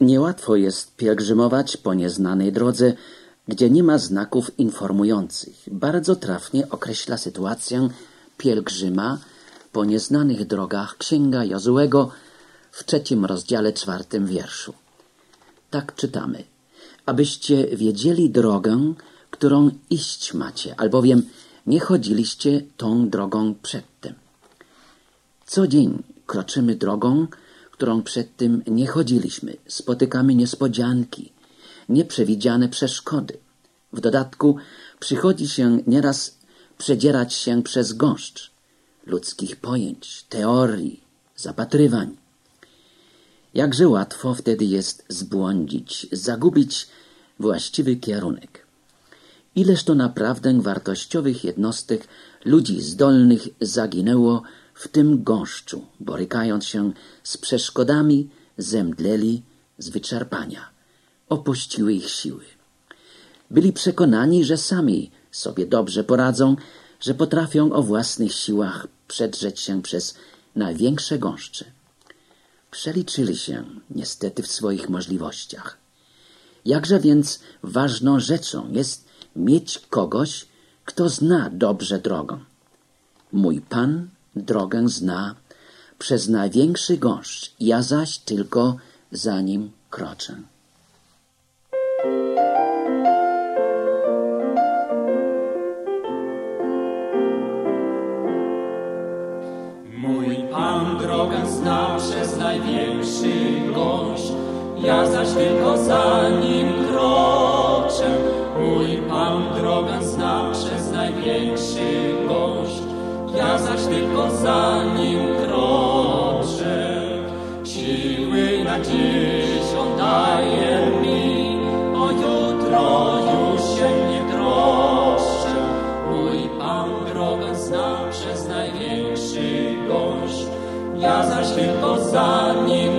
Niełatwo jest pielgrzymować po nieznanej drodze, gdzie nie ma znaków informujących. Bardzo trafnie określa sytuację pielgrzyma po nieznanych drogach Księga Jozułego w trzecim rozdziale czwartym wierszu. Tak czytamy. Abyście wiedzieli drogę, którą iść macie, albowiem nie chodziliście tą drogą przedtem. Co dzień kroczymy drogą, którą przedtem nie chodziliśmy. Spotykamy niespodzianki, nieprzewidziane przeszkody. W dodatku przychodzi się nieraz przedzierać się przez gąszcz ludzkich pojęć, teorii, zapatrywań. Jakże łatwo wtedy jest zbłądzić, zagubić właściwy kierunek. Ileż to naprawdę wartościowych jednostek ludzi zdolnych zaginęło w tym gąszczu, borykając się z przeszkodami, zemdleli z wyczerpania, opuściły ich siły. Byli przekonani, że sami sobie dobrze poradzą, że potrafią o własnych siłach przedrzeć się przez największe gąszcze. Przeliczyli się niestety w swoich możliwościach. Jakże więc ważną rzeczą jest mieć kogoś, kto zna dobrze drogę. Mój Pan drogę zna przez największy gąszcz, ja zaś tylko za nim kroczę. Mój Pan drogę zna przez największy gąszcz, ja zaś tylko za nim kroczę. Mój Pan drogę zna przez największy gąszcz, ja zaś tylko za nim kroczę. Siły na dziś on daje mi, o jutro już się nie troszczę. Mój Pan drogę zna przez największy gość, ja zaś tylko za nim